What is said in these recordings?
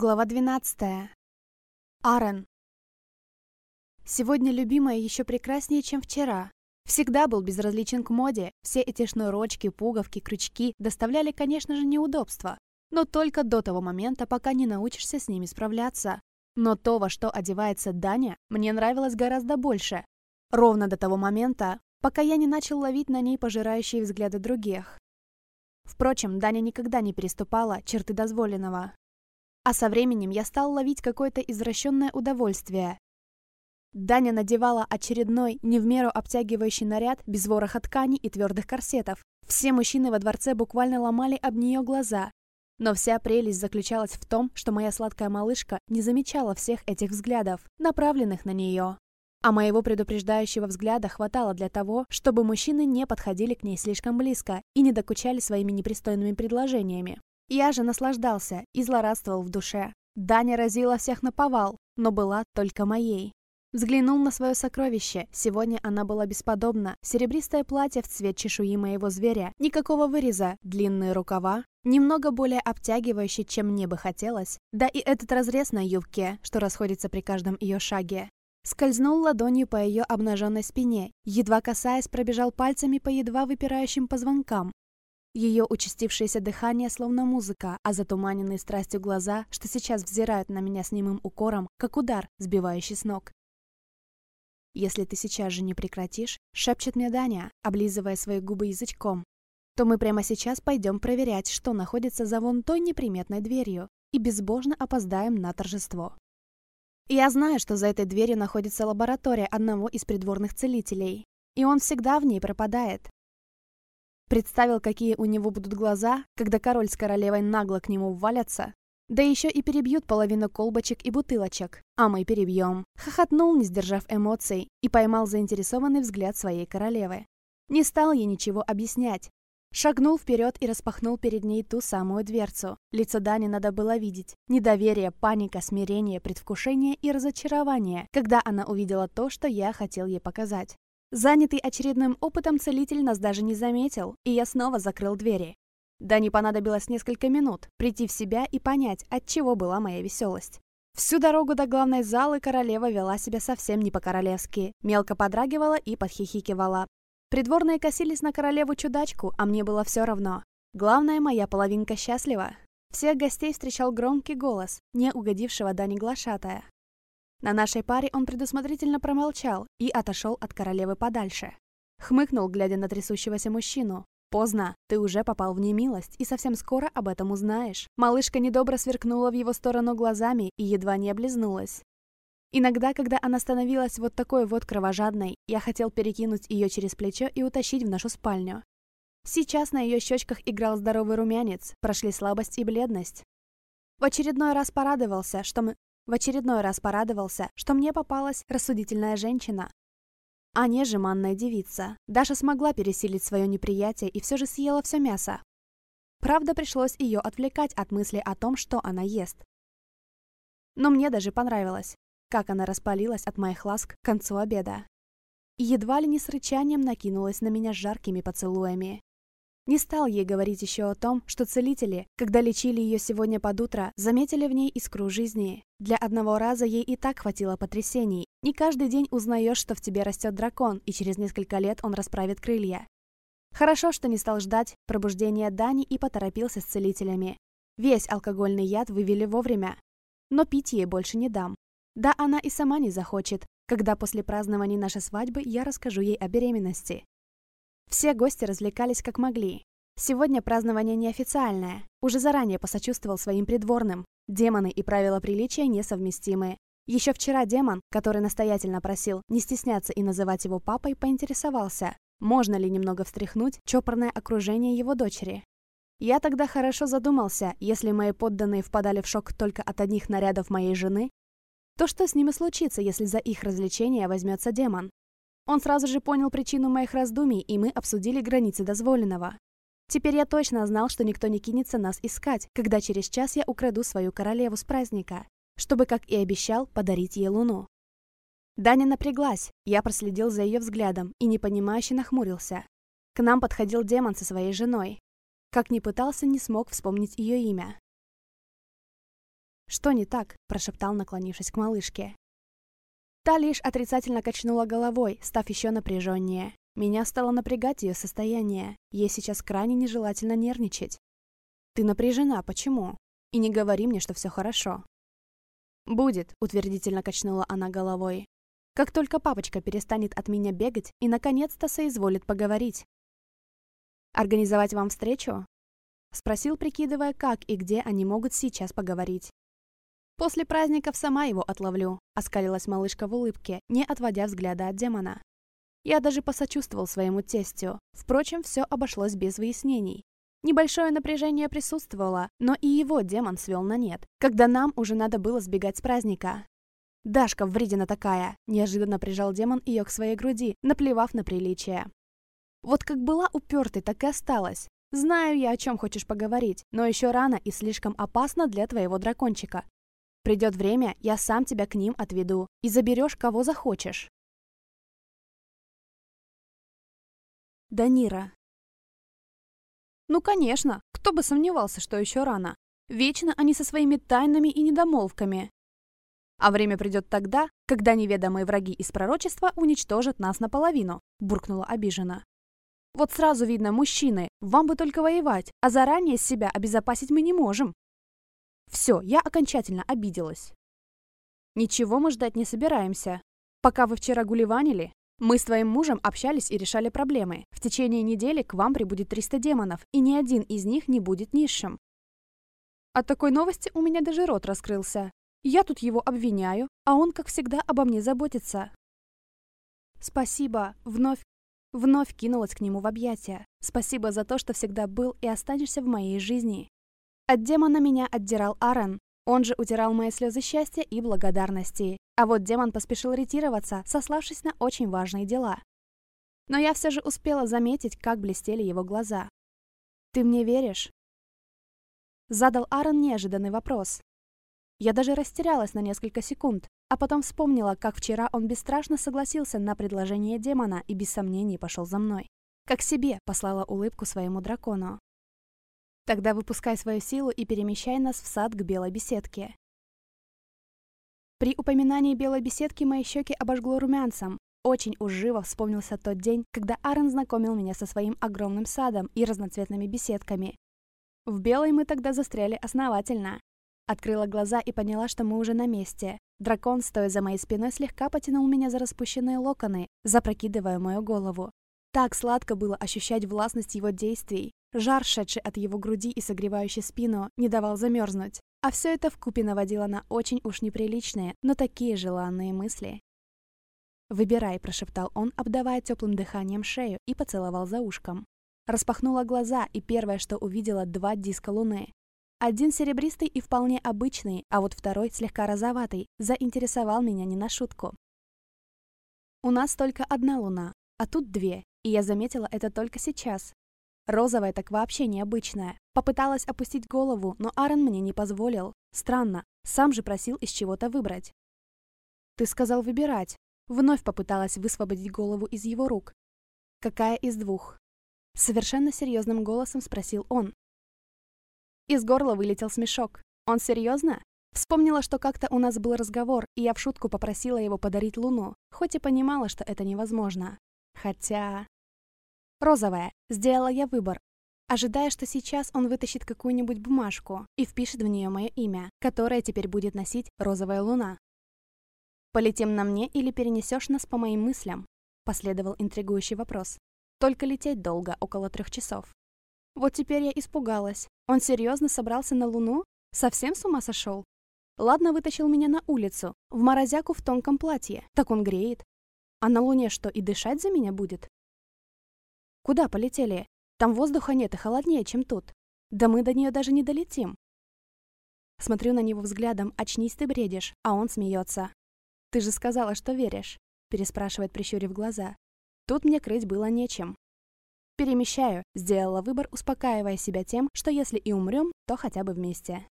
Глава 12. Аарон. Сегодня любимая еще прекраснее, чем вчера. Всегда был безразличен к моде. Все эти шнурочки, пуговки, крючки доставляли, конечно же, неудобства. Но только до того момента, пока не научишься с ними справляться. Но то, во что одевается Даня, мне нравилось гораздо больше. Ровно до того момента, пока я не начал ловить на ней пожирающие взгляды других. Впрочем, Даня никогда не переступала черты дозволенного. А со временем я стал ловить какое-то извращенное удовольствие. Даня надевала очередной, не в меру обтягивающий наряд, без вороха ткани и твердых корсетов. Все мужчины во дворце буквально ломали об нее глаза. Но вся прелесть заключалась в том, что моя сладкая малышка не замечала всех этих взглядов, направленных на нее. А моего предупреждающего взгляда хватало для того, чтобы мужчины не подходили к ней слишком близко и не докучали своими непристойными предложениями. Я же наслаждался и злорадствовал в душе. Даня разила всех на повал, но была только моей. Взглянул на свое сокровище. Сегодня она была бесподобна. Серебристое платье в цвет чешуи моего зверя. Никакого выреза. Длинные рукава. Немного более обтягивающий, чем мне бы хотелось. Да и этот разрез на юбке, что расходится при каждом ее шаге. Скользнул ладонью по ее обнаженной спине. Едва касаясь, пробежал пальцами по едва выпирающим позвонкам. Ее участившееся дыхание словно музыка, а затуманенные страстью глаза, что сейчас взирают на меня с немым укором, как удар, сбивающий с ног. «Если ты сейчас же не прекратишь», — шепчет мне Даня, облизывая свои губы язычком, то мы прямо сейчас пойдем проверять, что находится за вон той неприметной дверью, и безбожно опоздаем на торжество. Я знаю, что за этой дверью находится лаборатория одного из придворных целителей, и он всегда в ней пропадает, Представил, какие у него будут глаза, когда король с королевой нагло к нему ввалятся. Да еще и перебьют половину колбочек и бутылочек. А мы перебьем. Хохотнул, не сдержав эмоций, и поймал заинтересованный взгляд своей королевы. Не стал ей ничего объяснять. Шагнул вперед и распахнул перед ней ту самую дверцу. Лицо Дани надо было видеть. Недоверие, паника, смирение, предвкушение и разочарование, когда она увидела то, что я хотел ей показать. Занятый очередным опытом целитель нас даже не заметил, и я снова закрыл двери. Да не понадобилось несколько минут прийти в себя и понять, от чего была моя веселость. Всю дорогу до главной залы королева вела себя совсем не по-королевски, мелко подрагивала и подхихикивала. Придворные косились на королеву-чудачку, а мне было все равно. Главное, моя половинка счастлива. Всех гостей встречал громкий голос, не угодившего Дани Глашатая. На нашей паре он предусмотрительно промолчал и отошел от королевы подальше. Хмыкнул, глядя на трясущегося мужчину. «Поздно, ты уже попал в немилость, и совсем скоро об этом узнаешь». Малышка недобро сверкнула в его сторону глазами и едва не облизнулась. Иногда, когда она становилась вот такой вот кровожадной, я хотел перекинуть ее через плечо и утащить в нашу спальню. Сейчас на ее щечках играл здоровый румянец, прошли слабость и бледность. В очередной раз порадовался, что мы в очередной раз порадовался, что мне попалась рассудительная женщина, а не жеманная девица. Даша смогла пересилить свое неприятие и все же съела все мясо. Правда, пришлось ее отвлекать от мысли о том, что она ест. Но мне даже понравилось, как она распалилась от моих ласк к концу обеда. И едва ли не с рычанием накинулась на меня жаркими поцелуями. Не стал ей говорить еще о том, что целители, когда лечили ее сегодня под утро, заметили в ней искру жизни. Для одного раза ей и так хватило потрясений. Не каждый день узнаешь, что в тебе растет дракон, и через несколько лет он расправит крылья. Хорошо, что не стал ждать пробуждения Дани и поторопился с целителями. Весь алкогольный яд вывели вовремя. Но пить ей больше не дам. Да она и сама не захочет, когда после празднования нашей свадьбы я расскажу ей о беременности. Все гости развлекались как могли. Сегодня празднование неофициальное. Уже заранее посочувствовал своим придворным. Демоны и правила приличия несовместимы. Еще вчера демон, который настоятельно просил не стесняться и называть его папой, поинтересовался, можно ли немного встряхнуть чопорное окружение его дочери. Я тогда хорошо задумался, если мои подданные впадали в шок только от одних нарядов моей жены, то что с ними случится, если за их развлечение возьмется демон? Он сразу же понял причину моих раздумий, и мы обсудили границы дозволенного. Теперь я точно знал, что никто не кинется нас искать, когда через час я украду свою королеву с праздника, чтобы, как и обещал, подарить ей луну. Даня напряглась, я проследил за ее взглядом и непонимающе нахмурился. К нам подходил демон со своей женой. Как ни пытался, не смог вспомнить ее имя. «Что не так?» – прошептал, наклонившись к малышке. Та лишь отрицательно качнула головой, став еще напряженнее. Меня стало напрягать ее состояние. Ей сейчас крайне нежелательно нервничать. «Ты напряжена, почему? И не говори мне, что все хорошо». «Будет», — утвердительно качнула она головой. «Как только папочка перестанет от меня бегать и, наконец-то, соизволит поговорить». «Организовать вам встречу?» Спросил, прикидывая, как и где они могут сейчас поговорить. «После праздников сама его отловлю», — оскалилась малышка в улыбке, не отводя взгляда от демона. Я даже посочувствовал своему тестю. Впрочем, все обошлось без выяснений. Небольшое напряжение присутствовало, но и его демон свел на нет, когда нам уже надо было сбегать с праздника. «Дашка, вредина такая!» – неожиданно прижал демон ее к своей груди, наплевав на приличие. «Вот как была упертой, так и осталась. Знаю я, о чем хочешь поговорить, но еще рано и слишком опасно для твоего дракончика. Придет время, я сам тебя к ним отведу, и заберешь кого захочешь. Данира. Ну, конечно, кто бы сомневался, что еще рано. Вечно они со своими тайнами и недомолвками. А время придет тогда, когда неведомые враги из пророчества уничтожат нас наполовину, буркнула обиженно. Вот сразу видно, мужчины, вам бы только воевать, а заранее себя обезопасить мы не можем. Все, я окончательно обиделась. Ничего мы ждать не собираемся. Пока вы вчера гулеванили, мы с твоим мужем общались и решали проблемы. В течение недели к вам прибудет 300 демонов, и ни один из них не будет низшим. От такой новости у меня даже рот раскрылся. Я тут его обвиняю, а он, как всегда, обо мне заботится. Спасибо, вновь Вновь кинулась к нему в объятия. Спасибо за то, что всегда был и останешься в моей жизни. От демона меня отдирал Аарон. Он же утирал мои слезы счастья и благодарности. А вот демон поспешил ретироваться, сославшись на очень важные дела. Но я все же успела заметить, как блестели его глаза. «Ты мне веришь?» Задал Аарон неожиданный вопрос. Я даже растерялась на несколько секунд, а потом вспомнила, как вчера он бесстрашно согласился на предложение демона и без сомнений пошел за мной. Как себе послала улыбку своему дракону. Тогда выпускай свою силу и перемещай нас в сад к белой беседке. При упоминании белой беседки мои щеки обожгло румянцем. Очень уж живо вспомнился тот день, когда Аарон знакомил меня со своим огромным садом и разноцветными беседками. В белой мы тогда застряли основательно. Открыла глаза и поняла, что мы уже на месте. Дракон, стоя за моей спиной, слегка потянул меня за распущенные локоны, запрокидывая мою голову. Так сладко было ощущать властность его действий, Жар, шедший от его груди и согревающий спину, не давал замерзнуть. А все это вкупе наводило на очень уж неприличные, но такие желанные мысли. «Выбирай», – прошептал он, обдавая теплым дыханием шею и поцеловал за ушком. Распахнула глаза, и первое, что увидела, два диска луны. Один серебристый и вполне обычный, а вот второй, слегка розоватый, заинтересовал меня не на шутку. У нас только одна луна, а тут две, и я заметила это только сейчас, Розовая так вообще необычная. Попыталась опустить голову, но Аарон мне не позволил. Странно, сам же просил из чего-то выбрать. «Ты сказал выбирать». Вновь попыталась высвободить голову из его рук. «Какая из двух?» Совершенно серьезным голосом спросил он. Из горла вылетел смешок. «Он серьезно?» Вспомнила, что как-то у нас был разговор, и я в шутку попросила его подарить луну, хоть и понимала, что это невозможно. Хотя... Розовая. Сделала я выбор. Ожидая, что сейчас он вытащит какую-нибудь бумажку и впишет в нее мое имя, которое теперь будет носить розовая луна. «Полетим на мне или перенесешь нас по моим мыслям?» Последовал интригующий вопрос. Только лететь долго, около трех часов. Вот теперь я испугалась. Он серьезно собрался на Луну? Совсем с ума сошел? Ладно, вытащил меня на улицу, в морозяку в тонком платье. Так он греет. А на Луне что, и дышать за меня будет? Куда полетели? Там воздуха нет и холоднее, чем тут. Да мы до нее даже не долетим. Смотрю на него взглядом, очнись ты бредишь, а он смеется. Ты же сказала, что веришь, переспрашивает, прищурив глаза. Тут мне крыть было нечем. Перемещаю, сделала выбор, успокаивая себя тем, что если и умрем, то хотя бы вместе.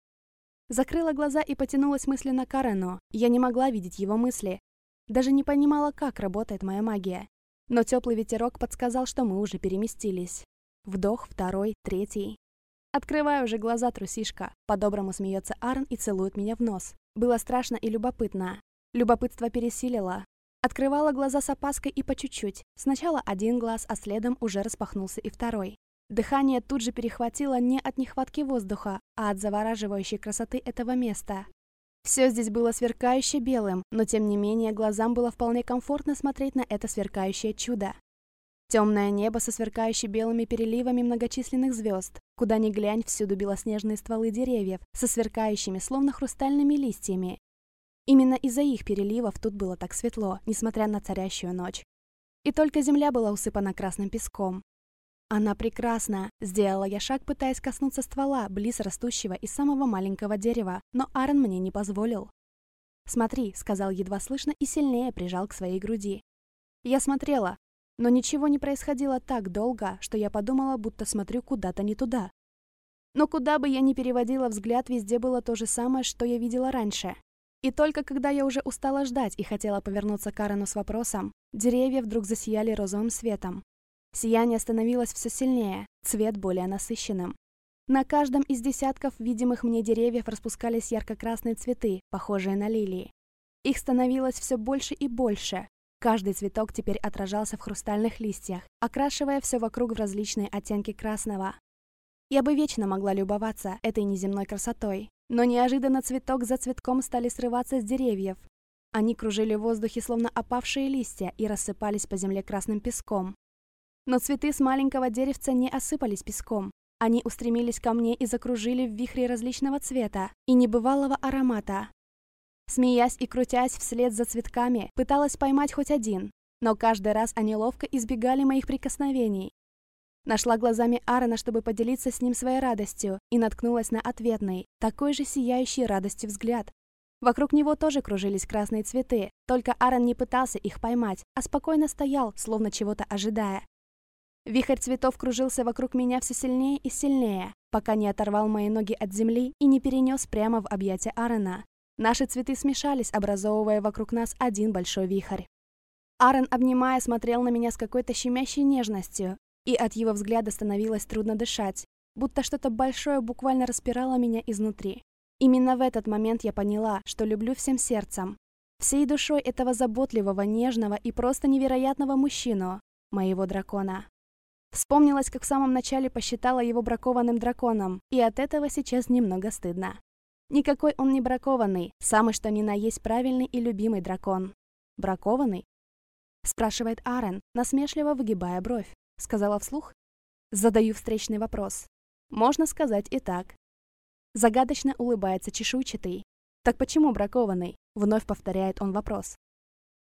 Закрыла глаза и потянулась мысленно к Карену. Я не могла видеть его мысли. Даже не понимала, как работает моя магия. Но теплый ветерок подсказал, что мы уже переместились. Вдох, второй, третий. Открываю уже глаза, трусишка. По-доброму смеется Арн и целует меня в нос. Было страшно и любопытно. Любопытство пересилило. Открывала глаза с опаской и по чуть-чуть. Сначала один глаз, а следом уже распахнулся и второй. Дыхание тут же перехватило не от нехватки воздуха, а от завораживающей красоты этого места. Все здесь было сверкающе белым, но тем не менее глазам было вполне комфортно смотреть на это сверкающее чудо. Темное небо со сверкающими белыми переливами многочисленных звезд. Куда ни глянь, всюду белоснежные стволы деревьев со сверкающими, словно хрустальными листьями. Именно из-за их переливов тут было так светло, несмотря на царящую ночь. И только земля была усыпана красным песком. Она прекрасна. Сделала я шаг, пытаясь коснуться ствола, близ растущего из самого маленького дерева, но Аарон мне не позволил. «Смотри», — сказал едва слышно и сильнее прижал к своей груди. Я смотрела, но ничего не происходило так долго, что я подумала, будто смотрю куда-то не туда. Но куда бы я ни переводила взгляд, везде было то же самое, что я видела раньше. И только когда я уже устала ждать и хотела повернуться к Аарону с вопросом, деревья вдруг засияли розовым светом. Сияние становилось все сильнее, цвет более насыщенным. На каждом из десятков видимых мне деревьев распускались ярко-красные цветы, похожие на лилии. Их становилось все больше и больше, Каждый цветок теперь отражался в хрустальных листьях, окрашивая все вокруг в различные оттенки красного. Я бы вечно могла любоваться этой неземной красотой, но неожиданно цветок за цветком стали срываться с деревьев. Они кружили в воздухе, словно опавшие листья, и рассыпались по земле красным песком. Но цветы с маленького деревца не осыпались песком. Они устремились ко мне и закружили в вихре различного цвета и небывалого аромата, Смеясь и крутясь вслед за цветками, пыталась поймать хоть один, но каждый раз они ловко избегали моих прикосновений. Нашла глазами Аарона, чтобы поделиться с ним своей радостью, и наткнулась на ответный, такой же сияющий радостью взгляд. Вокруг него тоже кружились красные цветы, только Аарон не пытался их поймать, а спокойно стоял, словно чего-то ожидая. Вихрь цветов кружился вокруг меня все сильнее и сильнее, пока не оторвал мои ноги от земли и не перенес прямо в объятия Аарона. Наши цветы смешались, образовывая вокруг нас один большой вихрь. Аарон, обнимая, смотрел на меня с какой-то щемящей нежностью, и от его взгляда становилось трудно дышать, будто что-то большое буквально распирало меня изнутри. Именно в этот момент я поняла, что люблю всем сердцем, всей душой этого заботливого, нежного и просто невероятного мужчину, моего дракона. Вспомнилось, как в самом начале посчитала его бракованным драконом, и от этого сейчас немного стыдно. Никакой он не бракованный, самый что ни на есть правильный и любимый дракон. Бракованный? Спрашивает Арен, насмешливо выгибая бровь. Сказала вслух. Задаю встречный вопрос. Можно сказать и так. Загадочно улыбается чешуйчатый. Так почему бракованный? Вновь повторяет он вопрос.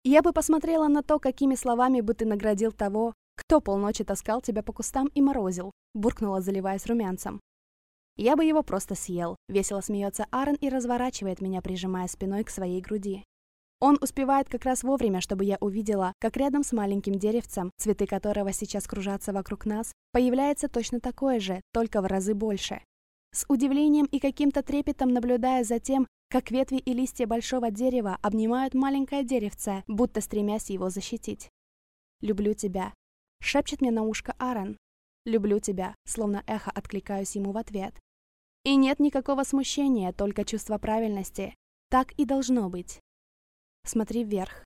Я бы посмотрела на то, какими словами бы ты наградил того, кто полночи таскал тебя по кустам и морозил, буркнула, заливаясь румянцем. Я бы его просто съел. Весело смеется Аарон и разворачивает меня, прижимая спиной к своей груди. Он успевает как раз вовремя, чтобы я увидела, как рядом с маленьким деревцем, цветы которого сейчас кружатся вокруг нас, появляется точно такое же, только в разы больше. С удивлением и каким-то трепетом наблюдая за тем, как ветви и листья большого дерева обнимают маленькое деревце, будто стремясь его защитить. «Люблю тебя», — шепчет мне на ушко Аарон. «Люблю тебя», словно эхо откликаюсь ему в ответ. И нет никакого смущения, только чувство правильности. Так и должно быть. Смотри вверх.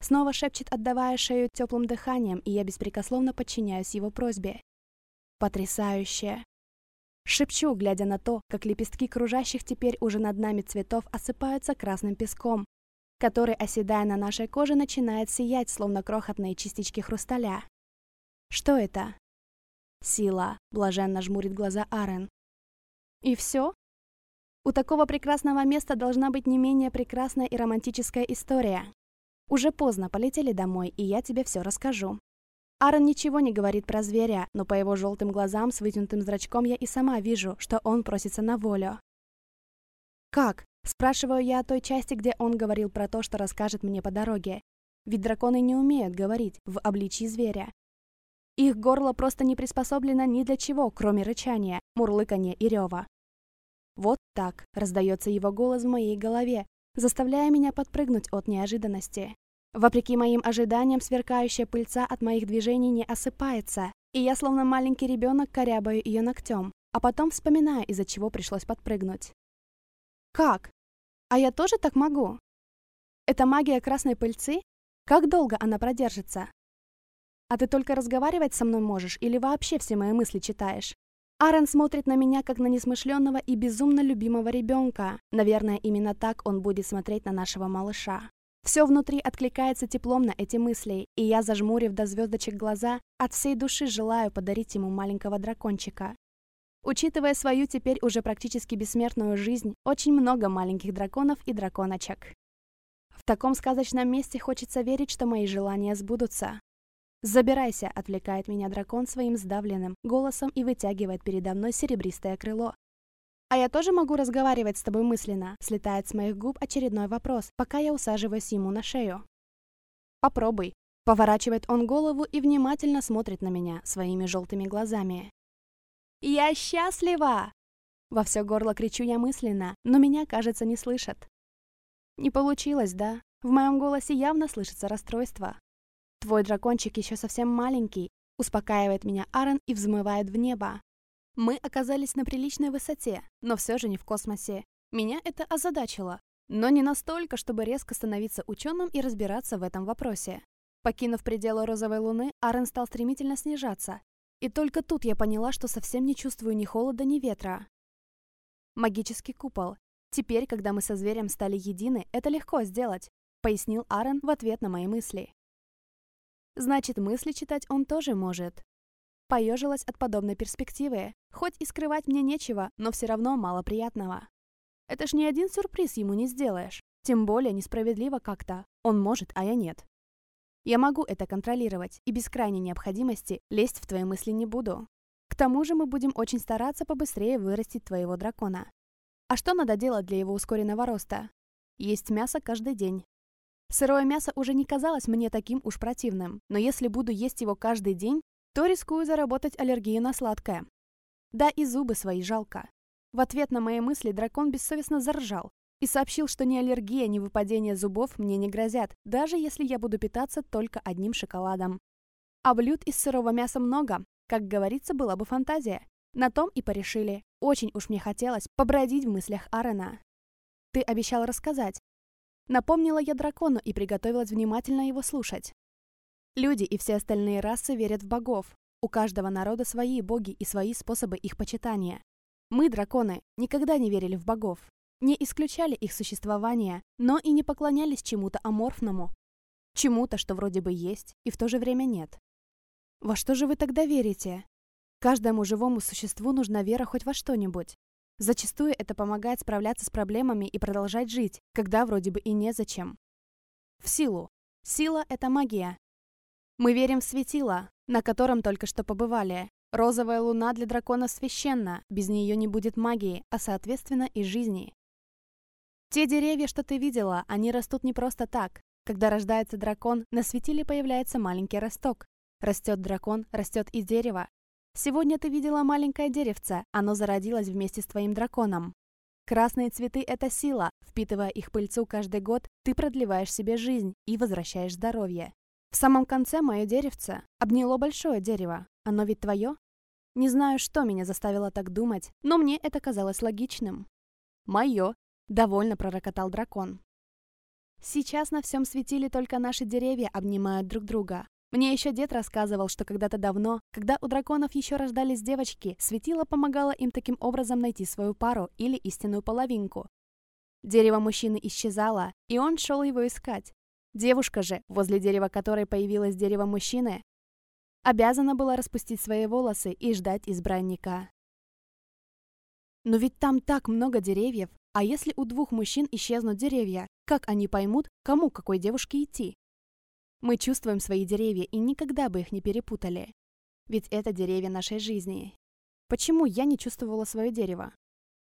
Снова шепчет, отдавая шею теплым дыханием, и я беспрекословно подчиняюсь его просьбе. Потрясающе. Шепчу, глядя на то, как лепестки кружащих теперь уже над нами цветов осыпаются красным песком, который, оседая на нашей коже, начинает сиять, словно крохотные частички хрусталя. Что это? Сила, блаженно жмурит глаза Арен. И все? У такого прекрасного места должна быть не менее прекрасная и романтическая история. Уже поздно, полетели домой, и я тебе все расскажу. Аарон ничего не говорит про зверя, но по его желтым глазам с вытянутым зрачком я и сама вижу, что он просится на волю. «Как?» – спрашиваю я о той части, где он говорил про то, что расскажет мне по дороге. Ведь драконы не умеют говорить в обличии зверя. Их горло просто не приспособлено ни для чего, кроме рычания, мурлыкания и рева. Вот так раздается его голос в моей голове, заставляя меня подпрыгнуть от неожиданности. Вопреки моим ожиданиям, сверкающая пыльца от моих движений не осыпается, и я, словно маленький ребенок, корябаю ее ногтем, а потом вспоминаю, из-за чего пришлось подпрыгнуть. Как? А я тоже так могу? Это магия красной пыльцы? Как долго она продержится? А ты только разговаривать со мной можешь или вообще все мои мысли читаешь? Аарон смотрит на меня, как на несмышленного и безумно любимого ребенка. Наверное, именно так он будет смотреть на нашего малыша. Все внутри откликается теплом на эти мысли, и я, зажмурив до звездочек глаза, от всей души желаю подарить ему маленького дракончика. Учитывая свою теперь уже практически бессмертную жизнь, очень много маленьких драконов и драконочек. В таком сказочном месте хочется верить, что мои желания сбудутся. «Забирайся!» — отвлекает меня дракон своим сдавленным голосом и вытягивает передо мной серебристое крыло. «А я тоже могу разговаривать с тобой мысленно?» — слетает с моих губ очередной вопрос, пока я усаживаюсь ему на шею. «Попробуй». Поворачивает он голову и внимательно смотрит на меня своими желтыми глазами. «Я счастлива!» Во все горло кричу я мысленно, но меня, кажется, не слышат. Не получилось, да? В моем голосе явно слышится расстройство. «Твой дракончик еще совсем маленький», успокаивает меня Аарон и взмывает в небо. Мы оказались на приличной высоте, но все же не в космосе. Меня это озадачило, но не настолько, чтобы резко становиться ученым и разбираться в этом вопросе. Покинув пределы розовой луны, Аарон стал стремительно снижаться. И только тут я поняла, что совсем не чувствую ни холода, ни ветра. Магический купол. Теперь, когда мы со зверем стали едины, это легко сделать, пояснил Аарон в ответ на мои мысли. Значит, мысли читать он тоже может. Поежилась от подобной перспективы. Хоть и скрывать мне нечего, но все равно мало приятного. Это ж ни один сюрприз ему не сделаешь. Тем более несправедливо как-то. Он может, а я нет. Я могу это контролировать, и без крайней необходимости лезть в твои мысли не буду. К тому же мы будем очень стараться побыстрее вырастить твоего дракона. А что надо делать для его ускоренного роста? Есть мясо каждый день. Сырое мясо уже не казалось мне таким уж противным, но если буду есть его каждый день, то рискую заработать аллергию на сладкое. Да и зубы свои жалко. В ответ на мои мысли дракон бессовестно заржал и сообщил, что ни аллергия, ни выпадение зубов мне не грозят, даже если я буду питаться только одним шоколадом. А блюд из сырого мяса много, как говорится, была бы фантазия. На том и порешили. Очень уж мне хотелось побродить в мыслях Арена. Ты обещал рассказать. Напомнила я дракону и приготовилась внимательно его слушать. Люди и все остальные расы верят в богов. У каждого народа свои боги и свои способы их почитания. Мы, драконы, никогда не верили в богов. Не исключали их существование, но и не поклонялись чему-то аморфному. Чему-то, что вроде бы есть, и в то же время нет. Во что же вы тогда верите? Каждому живому существу нужна вера хоть во что-нибудь. Зачастую это помогает справляться с проблемами и продолжать жить, когда вроде бы и незачем. В силу. Сила — это магия. Мы верим в светило, на котором только что побывали. Розовая луна для дракона священна, без нее не будет магии, а соответственно и жизни. Те деревья, что ты видела, они растут не просто так. Когда рождается дракон, на светиле появляется маленький росток. Растет дракон, растет из дерева. Сегодня ты видела маленькое деревце, оно зародилось вместе с твоим драконом. Красные цветы – это сила. Впитывая их пыльцу каждый год, ты продлеваешь себе жизнь и возвращаешь здоровье. В самом конце мое деревце обняло большое дерево. Оно ведь твое? Не знаю, что меня заставило так думать, но мне это казалось логичным. «Мое!» — довольно пророкотал дракон. Сейчас на всем светиле только наши деревья обнимают друг друга. Мне еще дед рассказывал, что когда-то давно, когда у драконов еще рождались девочки, светило помогало им таким образом найти свою пару или истинную половинку. Дерево мужчины исчезало, и он шел его искать. Девушка же, возле дерева которой появилось дерево мужчины, обязана была распустить свои волосы и ждать избранника. Но ведь там так много деревьев, а если у двух мужчин исчезнут деревья, как они поймут, кому какой девушке идти? Мы чувствуем свои деревья и никогда бы их не перепутали. Ведь это деревья нашей жизни. Почему я не чувствовала свое дерево?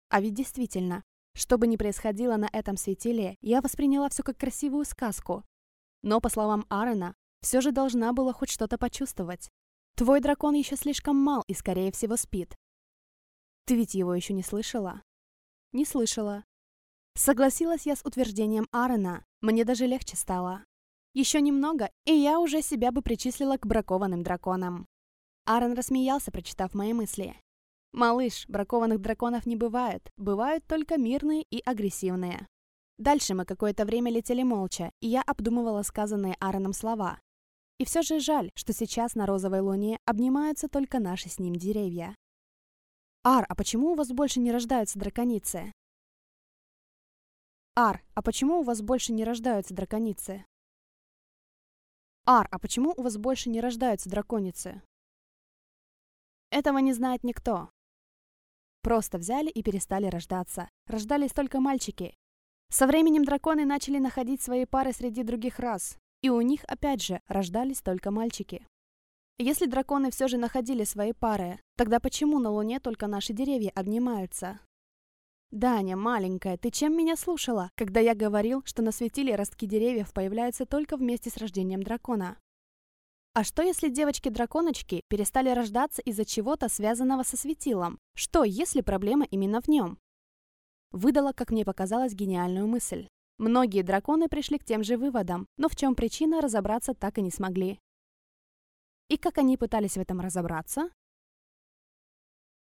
А ведь действительно, что бы ни происходило на этом светиле, я восприняла все как красивую сказку, но, по словам Аарона, все же должна была хоть что-то почувствовать. Твой дракон еще слишком мал и, скорее всего, спит. Ты ведь его еще не слышала? Не слышала. Согласилась я с утверждением Аарона. Мне даже легче стало. Еще немного, и я уже себя бы причислила к бракованным драконам. Аарон рассмеялся, прочитав мои мысли. Малыш, бракованных драконов не бывает, бывают только мирные и агрессивные. Дальше мы какое-то время летели молча, и я обдумывала сказанные Аароном слова. И все же жаль, что сейчас на розовой луне обнимаются только наши с ним деревья. «Ар, а почему у вас больше не рождаются драконицы?» «Ар, а почему у вас больше не рождаются драконицы?» «Ар, а почему у вас больше не рождаются драконицы?» Этого не знает никто. Просто взяли и перестали рождаться. Рождались только мальчики, со временем драконы начали находить свои пары среди других рас, и у них, опять же, рождались только мальчики. Если драконы все же находили свои пары, тогда почему на Луне только наши деревья обнимаются? «Даня, маленькая, ты чем меня слушала, когда я говорил, что на светиле ростки деревьев появляются только вместе с рождением дракона?» А что, если девочки-драконочки перестали рождаться из-за чего-то, связанного со светилом? Что, если проблема именно в нем? выдала, как мне показалось, гениальную мысль. Многие драконы пришли к тем же выводам, но в чем причина, разобраться так и не смогли. И как они пытались в этом разобраться?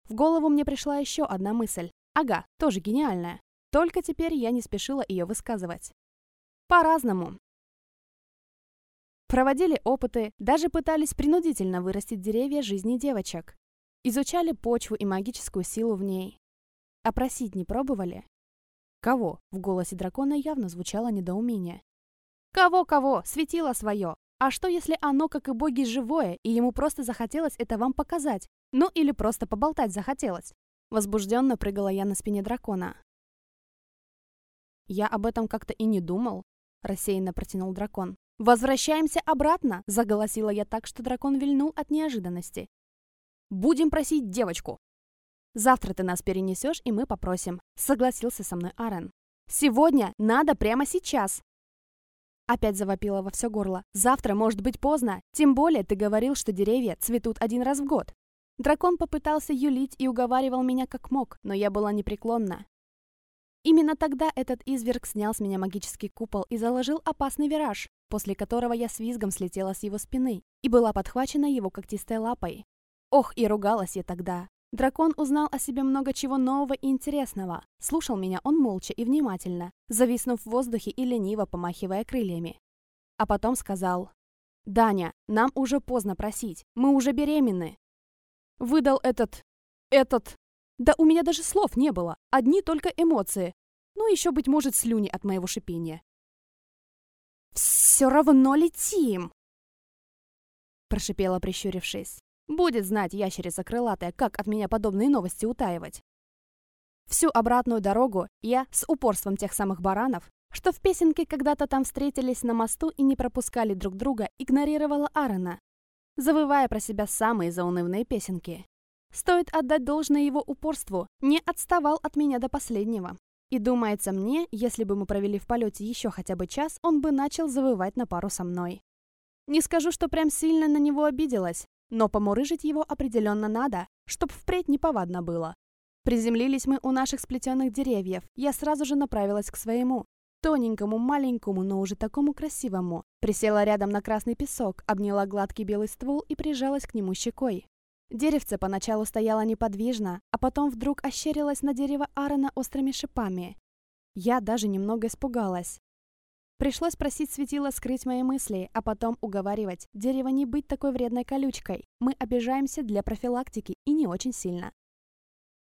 В голову мне пришла еще одна мысль. Ага, тоже гениальная. Только теперь я не спешила ее высказывать. По-разному. Проводили опыты, даже пытались принудительно вырастить деревья жизни девочек. Изучали почву и магическую силу в ней. А просить не пробовали? Кого? В голосе дракона явно звучало недоумение. Кого-кого? Светило свое. А что, если оно, как и боги, живое, и ему просто захотелось это вам показать? Ну или просто поболтать захотелось? Возбужденно прыгала я на спине дракона. «Я об этом как-то и не думал», — рассеянно протянул дракон. «Возвращаемся обратно!» — заголосила я так, что дракон вильнул от неожиданности. «Будем просить девочку!» Завтра ты нас перенесешь, и мы попросим», — согласился со мной Арен. «Сегодня надо прямо сейчас!» Опять завопила во все горло. «Завтра может быть поздно. Тем более ты говорил, что деревья цветут один раз в год». Дракон попытался юлить и уговаривал меня как мог, но я была непреклонна. Именно тогда этот изверг снял с меня магический купол и заложил опасный вираж, после которого я с визгом слетела с его спины и была подхвачена его когтистой лапой. Ох, и ругалась я тогда. Дракон узнал о себе много чего нового и интересного. Слушал меня он молча и внимательно, зависнув в воздухе и лениво помахивая крыльями. А потом сказал, «Даня, нам уже поздно просить, мы уже беременны». Выдал этот... этот... Да у меня даже слов не было, одни только эмоции. Ну, еще, быть может, слюни от моего шипения. «Все равно летим!» Прошипела, прищурившись. Будет знать ящерица крылатая, как от меня подобные новости утаивать. Всю обратную дорогу я, с упорством тех самых баранов, что в песенке когда-то там встретились на мосту и не пропускали друг друга, игнорировала Аарона, завывая про себя самые заунывные песенки. Стоит отдать должное его упорству, не отставал от меня до последнего. И думается мне, если бы мы провели в полете еще хотя бы час, он бы начал завывать на пару со мной. Не скажу, что прям сильно на него обиделась, но помурыжить его определенно надо, чтоб впредь неповадно было. Приземлились мы у наших сплетенных деревьев. Я сразу же направилась к своему. Тоненькому, маленькому, но уже такому красивому. Присела рядом на красный песок, обняла гладкий белый ствол и прижалась к нему щекой. Деревце поначалу стояло неподвижно, а потом вдруг ощерилось на дерево Аарона острыми шипами. Я даже немного испугалась. Пришлось просить светило скрыть мои мысли, а потом уговаривать дерево не быть такой вредной колючкой. Мы обижаемся для профилактики и не очень сильно.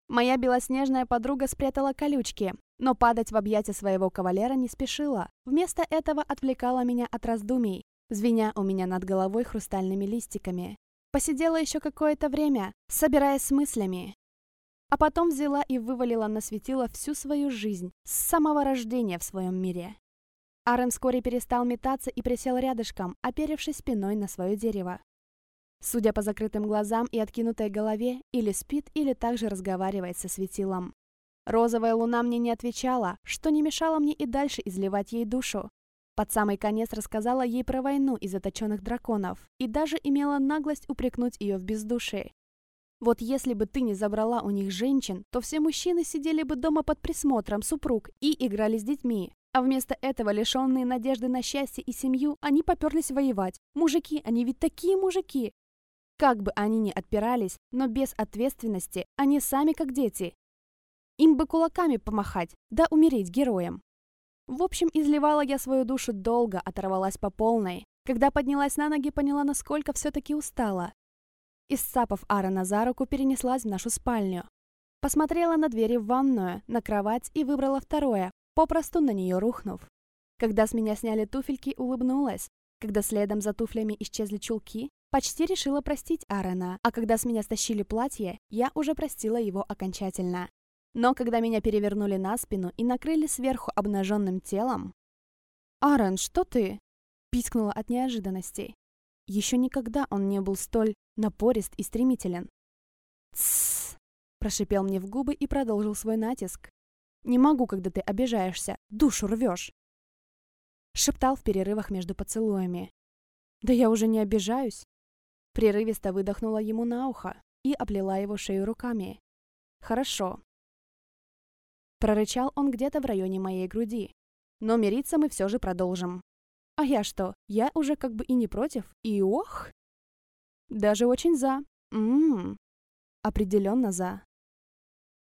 Моя белоснежная подруга спрятала колючки, но падать в объятия своего кавалера не спешила. Вместо этого отвлекала меня от раздумий, звеня у меня над головой хрустальными листиками. Посидела еще какое-то время, собираясь с мыслями. А потом взяла и вывалила на светило всю свою жизнь, с самого рождения в своем мире. Арен вскоре перестал метаться и присел рядышком, оперевшись спиной на свое дерево. Судя по закрытым глазам и откинутой голове, или спит, или также разговаривает со светилом. Розовая луна мне не отвечала, что не мешало мне и дальше изливать ей душу. Под самый конец рассказала ей про войну и заточенных драконов, и даже имела наглость упрекнуть ее в бездушии. Вот если бы ты не забрала у них женщин, то все мужчины сидели бы дома под присмотром супруг и играли с детьми, а вместо этого, лишенные надежды на счастье и семью, они поперлись воевать. Мужики, они ведь такие мужики. Как бы они ни отпирались, но без ответственности они сами как дети. Им бы кулаками помахать, да умереть героем. В общем, изливала я свою душу долго, оторвалась по полной. Когда поднялась на ноги, поняла, насколько все-таки устала. Исцапав Аарона за руку, перенеслась в нашу спальню. Посмотрела на двери в ванную, на кровать и выбрала второе, попросту на нее рухнув. Когда с меня сняли туфельки, улыбнулась. Когда следом за туфлями исчезли чулки, почти решила простить Аарона, а когда с меня стащили платье, я уже простила его окончательно. Но когда меня перевернули на спину и накрыли сверху обнаженным телом... «Аарон, что ты?» — пискнула от неожиданности. Еще никогда он не был столь напорист и стремителен. «Тссс!» – прошипел мне в губы и продолжил свой натиск. «Не могу, когда ты обижаешься, душу рвешь!» Шептал в перерывах между поцелуями. «Да я уже не обижаюсь!» Прерывисто выдохнула ему на ухо и оплела его шею руками. «Хорошо». Прорычал он где-то в районе моей груди. Но мириться мы все же продолжим. А я что? Я уже как бы и не против, и ох! Даже очень за. Ммм. Определенно за.